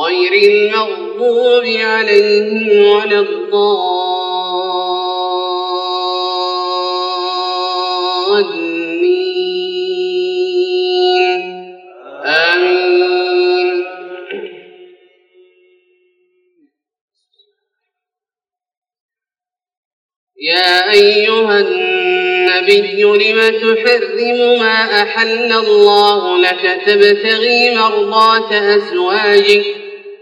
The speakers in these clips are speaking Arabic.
غير المغضوب عليهم ولا الضالين. آمين. يا أيها النبي لم تحرم ما أحل الله لك؟ تبتغي مرضات أزواجك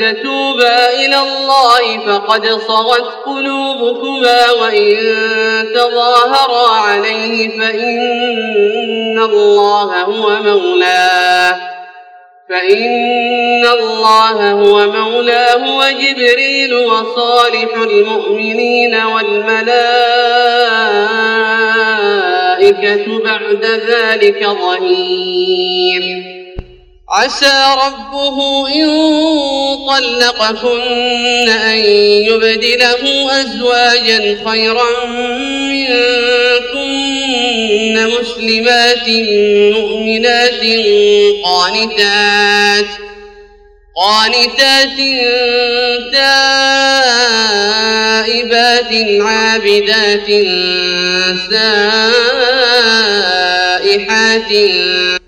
تتوبا إلى الله فقد صغت قلوبكما وإن تظاهرا عليه فإن الله هو مولاه فإن الله هو مولاه وجبريل وصالح المؤمنين والملائكة بعد ذلك ظهير عسى ربه إن طلقكن أن يبدله أزواجا خيرا منكن مسلمات مؤمنات قانتات قانتات تائبات عابدات سائحات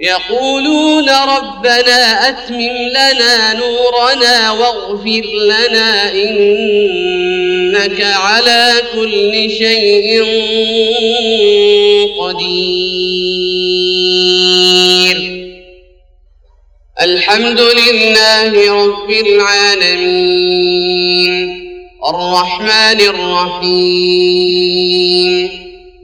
يقولون ربنا أتمم لنا نورنا واغفر لنا إنك على كل شيء قدير. الحمد لله رب العالمين. الرحمن الرحيم.